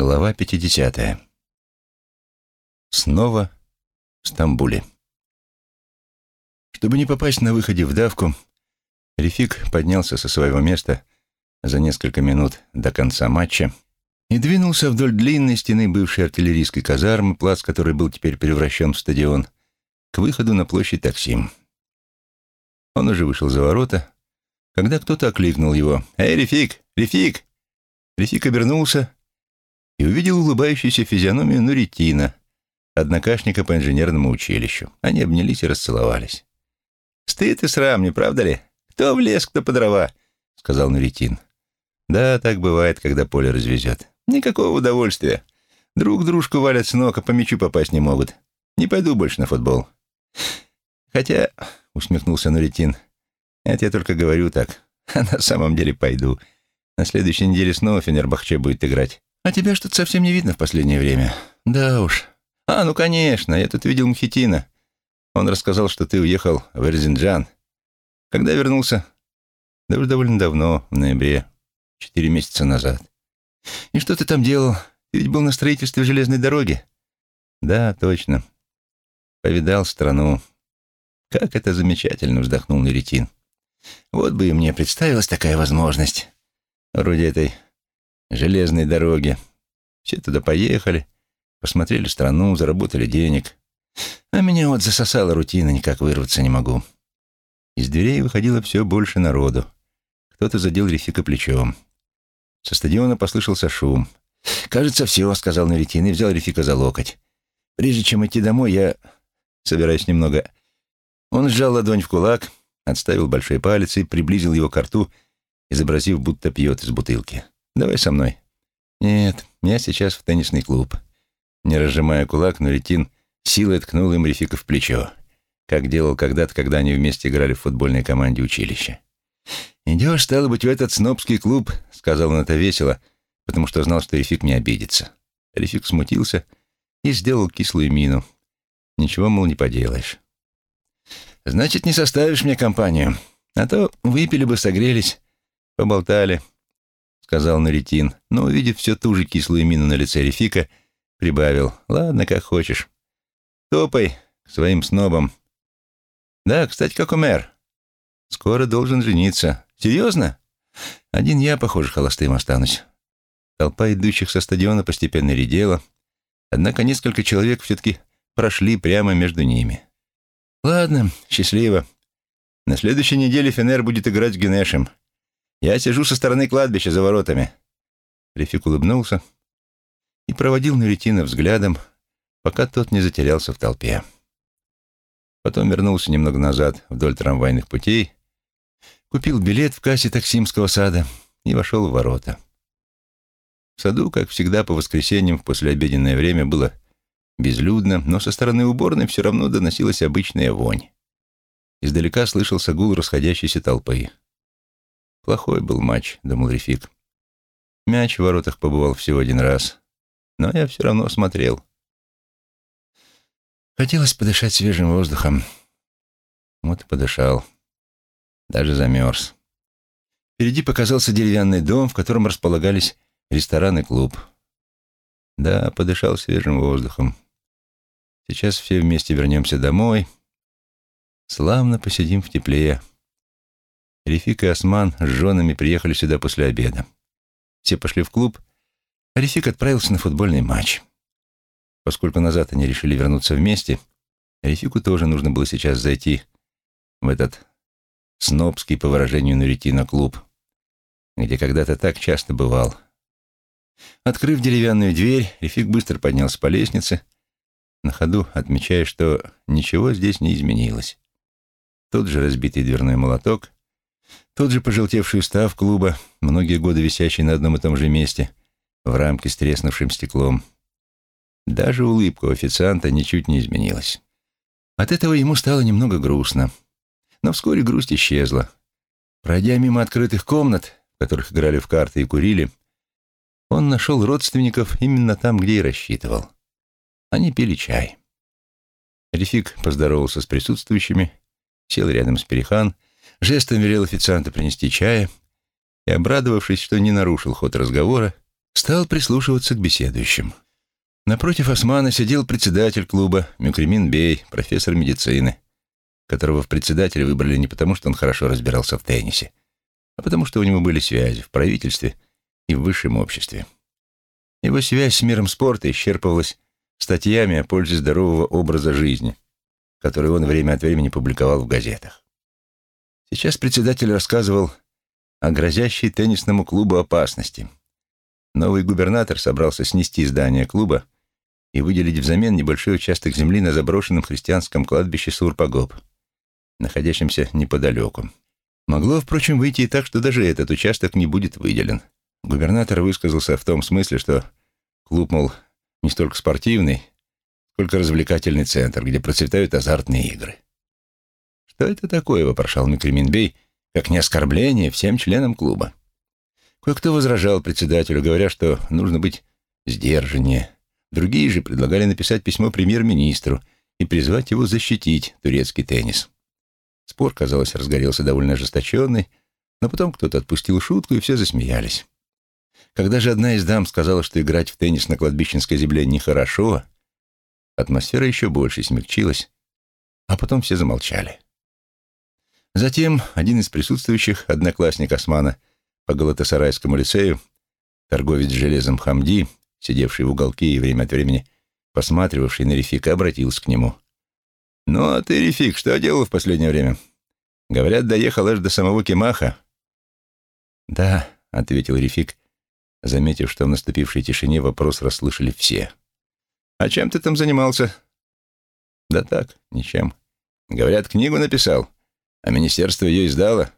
Глава 50. Снова в Стамбуле. Чтобы не попасть на выходе в давку, Рефик поднялся со своего места за несколько минут до конца матча и двинулся вдоль длинной стены бывшей артиллерийской казармы, плац которой был теперь превращен в стадион, к выходу на площадь Таксим. Он уже вышел за ворота, когда кто-то окликнул его. «Эй, Рефик! Рефик!» Рефик обернулся и увидел улыбающуюся физиономию Нуритина, однокашника по инженерному училищу. Они обнялись и расцеловались. «Стыд и срам, не правда ли? Кто в лес, кто по дрова?» — сказал Нуритин. «Да, так бывает, когда поле развезет. Никакого удовольствия. Друг дружку валят с ног, а по мячу попасть не могут. Не пойду больше на футбол». «Хотя», — усмехнулся Нуритин, — «это я только говорю так, а на самом деле пойду. На следующей неделе снова Фенербахче будет играть. А тебя что-то совсем не видно в последнее время. Да уж. А, ну конечно, я тут видел Мхитина. Он рассказал, что ты уехал в Эрзинджан. Когда вернулся? Да уж довольно давно, в ноябре, четыре месяца назад. И что ты там делал? Ты ведь был на строительстве железной дороги? Да, точно. Повидал страну. Как это замечательно, вздохнул Неритин. Вот бы и мне представилась такая возможность. Вроде этой железной дороги. Все туда поехали, посмотрели страну, заработали денег. А меня вот засосала рутина, никак вырваться не могу. Из дверей выходило все больше народу. Кто-то задел Рефика плечом. Со стадиона послышался шум. «Кажется, все», — сказал Наветин и взял Рефика за локоть. «Прежде чем идти домой, я собираюсь немного...» Он сжал ладонь в кулак, отставил большой палец и приблизил его к рту, изобразив, будто пьет из бутылки. Давай со мной». «Нет, я сейчас в теннисный клуб». Не разжимая кулак, Нуритин силой ткнул им Рефика в плечо, как делал когда-то, когда они вместе играли в футбольной команде училища. «Идешь, стало быть, в этот снобский клуб», — сказал он это весело, потому что знал, что Рефик не обидится. Рефик смутился и сделал кислую мину. Ничего, мол, не поделаешь. «Значит, не составишь мне компанию, а то выпили бы, согрелись, поболтали» сказал Нуритин, но, увидев все ту же кислую мину на лице Рефика, прибавил. «Ладно, как хочешь. Топай к своим снобам. Да, кстати, как умер. Скоро должен жениться. Серьезно? Один я, похоже, холостым останусь». Толпа идущих со стадиона постепенно редела, однако несколько человек все-таки прошли прямо между ними. «Ладно, счастливо. На следующей неделе Фенер будет играть с Генешем. Я сижу со стороны кладбища за воротами». Рефик улыбнулся и проводил Нуритина взглядом, пока тот не затерялся в толпе. Потом вернулся немного назад вдоль трамвайных путей, купил билет в кассе Таксимского сада и вошел в ворота. В саду, как всегда, по воскресеньям в послеобеденное время было безлюдно, но со стороны уборной все равно доносилась обычная вонь. Издалека слышался гул расходящейся толпы. Плохой был матч, думал Рефик. Мяч в воротах побывал всего один раз, но я все равно смотрел. Хотелось подышать свежим воздухом. Вот и подышал. Даже замерз. Впереди показался деревянный дом, в котором располагались ресторан и клуб. Да, подышал свежим воздухом. Сейчас все вместе вернемся домой. Славно посидим в тепле. Рефик и Осман с женами приехали сюда после обеда. Все пошли в клуб, а Рефик отправился на футбольный матч. Поскольку назад они решили вернуться вместе, Рефику тоже нужно было сейчас зайти в этот снобский, по выражению Нуритина, клуб, где когда-то так часто бывал. Открыв деревянную дверь, Рефик быстро поднялся по лестнице, на ходу отмечая, что ничего здесь не изменилось. Тот же разбитый дверной молоток, тот же пожелтевший устав клуба, многие годы висящий на одном и том же месте, в рамке с треснувшим стеклом. Даже улыбка у официанта ничуть не изменилась. От этого ему стало немного грустно. Но вскоре грусть исчезла. Пройдя мимо открытых комнат, в которых играли в карты и курили, он нашел родственников именно там, где и рассчитывал. Они пили чай. Рефик поздоровался с присутствующими, сел рядом с Перехан — жестом велел официанту принести чая и, обрадовавшись, что не нарушил ход разговора, стал прислушиваться к беседующим. Напротив Османа сидел председатель клуба Мюкремин Бей, профессор медицины, которого в председателя выбрали не потому, что он хорошо разбирался в теннисе, а потому что у него были связи в правительстве и в высшем обществе. Его связь с миром спорта исчерпывалась статьями о пользе здорового образа жизни, которые он время от времени публиковал в газетах. Сейчас председатель рассказывал о грозящей теннисному клубу опасности. Новый губернатор собрался снести здание клуба и выделить взамен небольшой участок земли на заброшенном христианском кладбище Сурпагоб, находящемся неподалеку. Могло, впрочем, выйти и так, что даже этот участок не будет выделен. Губернатор высказался в том смысле, что клуб, мол, не столько спортивный, сколько развлекательный центр, где процветают азартные игры. «Что это такое?» — вопрошал Микреминбей, как не оскорбление всем членам клуба. Кое-кто возражал председателю, говоря, что нужно быть сдержаннее. Другие же предлагали написать письмо премьер-министру и призвать его защитить турецкий теннис. Спор, казалось, разгорелся довольно ожесточенный, но потом кто-то отпустил шутку, и все засмеялись. Когда же одна из дам сказала, что играть в теннис на кладбищенской земле нехорошо, атмосфера еще больше смягчилась, а потом все замолчали. Затем один из присутствующих, одноклассник Османа по Галатасарайскому лицею, торговец железом Хамди, сидевший в уголке и время от времени посматривавший на Рефика, обратился к нему. «Ну, а ты, Рефик, что делал в последнее время? Говорят, доехал аж до самого Кемаха». «Да», — ответил Рефик, заметив, что в наступившей тишине вопрос расслышали все. «А чем ты там занимался?» «Да так, ничем. Говорят, книгу написал, а министерство ее издало».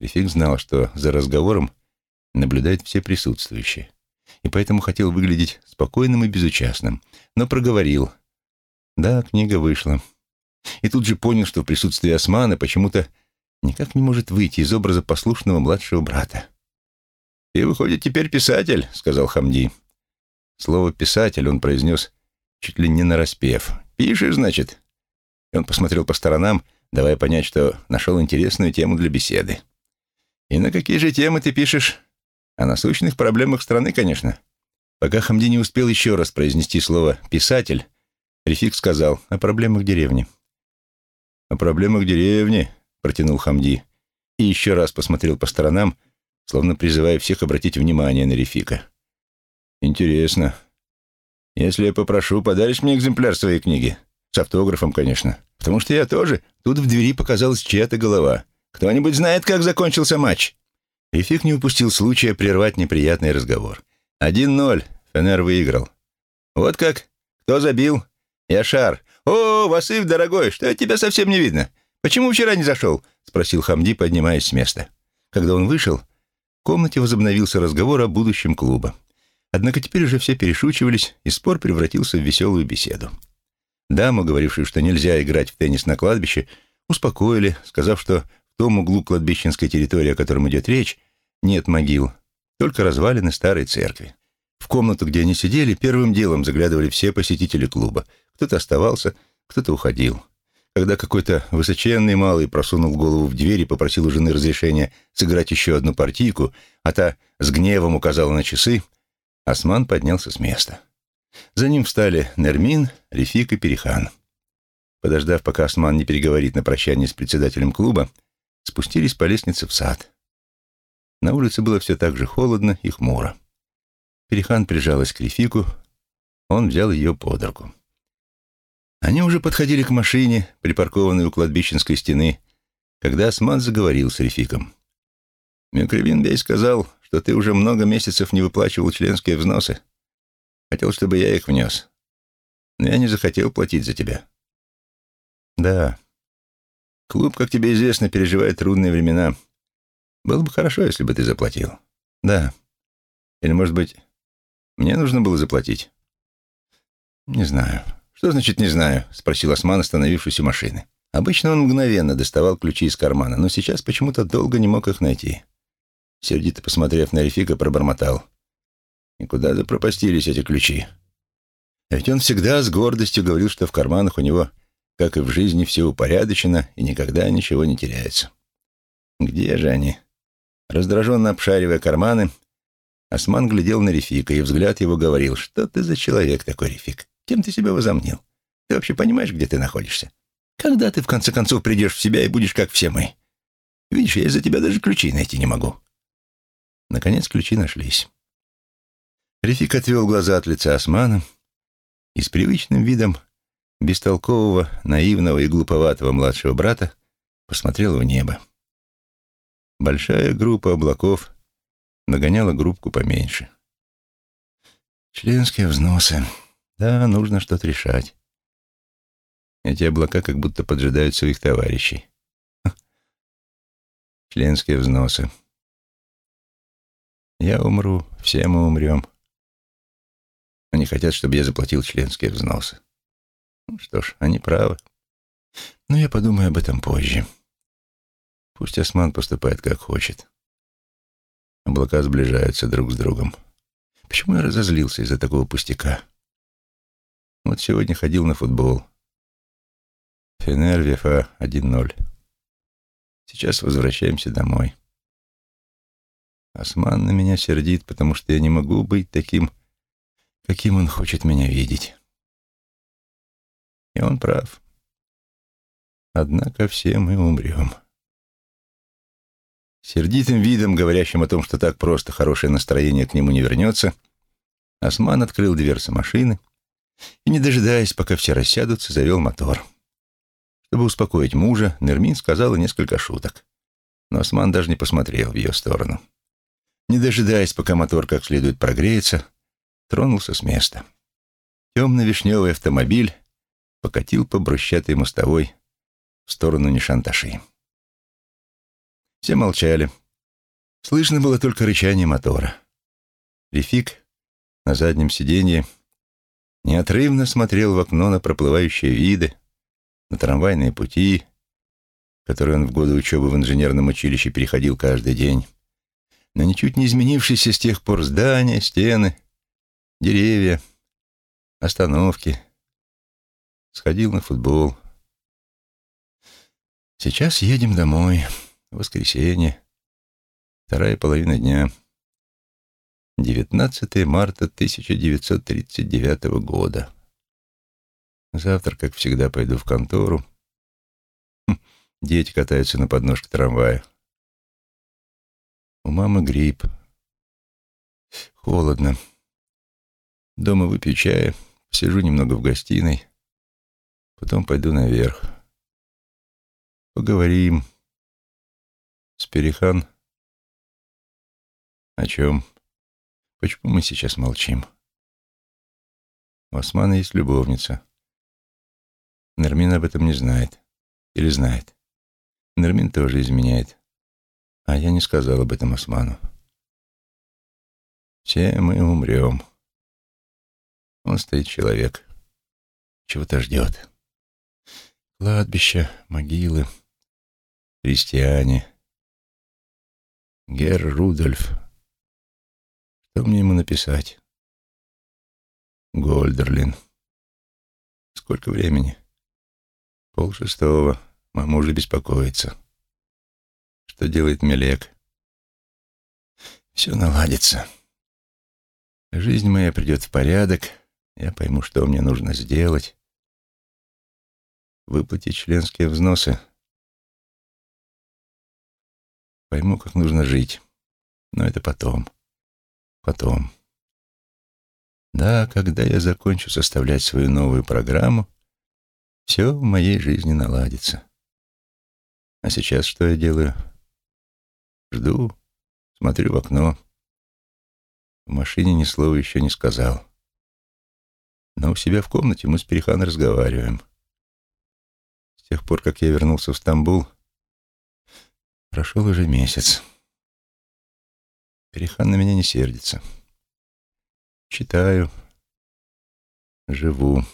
Рефик знал, что за разговором наблюдают все присутствующие, и поэтому хотел выглядеть спокойным и безучастным, но проговорил. «Да, книга вышла». И тут же понял, что в присутствии Османа почему-то никак не может выйти из образа послушного младшего брата. «Ты, выходит, теперь писатель», — сказал Хамди. Слово «писатель» он произнес чуть ли не нараспев. «Пишешь, значит?» И он посмотрел по сторонам, давая понять, что нашел интересную тему для беседы. «И на какие же темы ты пишешь?» «О насущных проблемах страны, конечно». Пока Хамди не успел еще раз произнести слово «писатель», Рефик сказал о проблемах деревни. «О проблемах деревни», — протянул Хамди, и еще раз посмотрел по сторонам, — словно призывая всех обратить внимание на Рефика. «Интересно. Если я попрошу, подаришь мне экземпляр своей книги? С автографом, конечно. Потому что я тоже...» Тут в двери показалась чья-то голова. «Кто-нибудь знает, как закончился матч?» Рефик не упустил случая прервать неприятный разговор. «Один ноль. Фенер выиграл». «Вот как? Кто забил?» «Яшар». «О, Васыв, дорогой, что тебя совсем не видно? Почему вчера не зашел?» — спросил Хамди, поднимаясь с места. Когда он вышел, в комнате возобновился разговор о будущем клуба. Однако теперь уже все перешучивались, и спор превратился в веселую беседу. Даму, говорившую, что нельзя играть в теннис на кладбище, успокоили, сказав, что в том углу кладбищенской территории, о котором идет речь, нет могил, только развалины старой церкви. В комнату, где они сидели, первым делом заглядывали все посетители клуба. Кто-то оставался, кто-то уходил. Когда какой-то высоченный малый просунул голову в дверь и попросил у жены разрешения сыграть еще одну партийку, а та с гневом указала на часы, Осман поднялся с места. За ним встали Нермин, Рефик и Перехан. Подождав, пока Осман не переговорит на прощание с председателем клуба, спустились по лестнице в сад. На улице было все так же холодно и хмуро. Перехан прижалась к Рефику, он взял ее под руку. Они уже подходили к машине, припаркованной у кладбищенской стены, когда Осман заговорил с Рефиком. «Мюкревин Бей сказал, что ты уже много месяцев не выплачивал членские взносы. Хотел, чтобы я их внес. Но я не захотел платить за тебя». «Да. Клуб, как тебе известно, переживает трудные времена. Было бы хорошо, если бы ты заплатил. Да. Или, может быть, мне нужно было заплатить? Не знаю». «Что значит «не знаю»?» — спросил Осман, остановившись у машины. Обычно он мгновенно доставал ключи из кармана, но сейчас почему-то долго не мог их найти. Сердито посмотрев на Рефика, пробормотал. «И куда запропастились эти ключи?» Ведь он всегда с гордостью говорил, что в карманах у него, как и в жизни, все упорядочено и никогда ничего не теряется. Где же они? Раздраженно обшаривая карманы, Осман глядел на Рефика, и взгляд его говорил, что ты за человек такой, Рефик? Кем ты себя возомнил? Ты вообще понимаешь, где ты находишься? Когда ты, в конце концов, придешь в себя и будешь, как все мы? Видишь, я из-за тебя даже ключи найти не могу. Наконец ключи нашлись. Рефик отвел глаза от лица Османа и с привычным видом бестолкового, наивного и глуповатого младшего брата посмотрел в небо. Большая группа облаков нагоняла группку поменьше. Членские взносы. Да, нужно что-то решать. Эти облака как будто поджидают своих товарищей. Членские взносы. Я умру, все мы умрем. Они хотят, чтобы я заплатил членские взносы. Ну что ж, они правы. Но я подумаю об этом позже. Пусть Осман поступает как хочет. Облака сближаются друг с другом. Почему я разозлился из-за такого пустяка? Вот сегодня ходил на футбол. Фенер Вефа 1-0. Сейчас возвращаемся домой. Осман на меня сердит, потому что я не могу быть таким, каким он хочет меня видеть. И он прав. Однако все мы умрем. Сердитым видом, говорящим о том, что так просто хорошее настроение к нему не вернется, Осман открыл дверцы машины и, не дожидаясь, пока все рассядутся, завел мотор. Чтобы успокоить мужа, Нермин сказала несколько шуток. Но Осман даже не посмотрел в ее сторону. Не дожидаясь, пока мотор как следует прогреется, тронулся с места. Темно-вишневый автомобиль покатил по брусчатой мостовой в сторону Нишанташи. Все молчали. Слышно было только рычание мотора. Рефик на заднем сиденье неотрывно смотрел в окно на проплывающие виды, на трамвайные пути, которые он в годы учебы в инженерном училище переходил каждый день, на ничуть не изменившиеся с тех пор здания, стены, деревья, остановки. Сходил на футбол. Сейчас едем домой. Воскресенье. Вторая половина дня. 19 марта 1939 года. Завтра, как всегда, пойду в контору. Хм, дети катаются на подножке трамвая. У мамы грипп. Холодно. Дома выпью чая, посижу немного в гостиной. Потом пойду наверх. Поговорим. Спирихан? О чем? Почему мы сейчас молчим? У Османа есть любовница. Нермин об этом не знает. Или знает. Нермин тоже изменяет. А я не сказал об этом Осману. Все мы умрем. Он стоит человек. Чего-то ждет. Кладбища, могилы, христиане — Герр Рудольф. Что мне ему написать? Гольдерлин. Сколько времени? Пол шестого. Мама уже беспокоится. Что делает Мелек? Все наладится. Жизнь моя придет в порядок. Я пойму, что мне нужно сделать. Выплатить членские взносы — Пойму, как нужно жить. Но это потом. Потом. Да, когда я закончу составлять свою новую программу, все в моей жизни наладится. А сейчас что я делаю? Жду, смотрю в окно. В машине ни слова еще не сказал. Но у себя в комнате мы с Перехан разговариваем. С тех пор, как я вернулся в Стамбул, Прошел уже месяц. Перехан на меня не сердится. Читаю. Живу.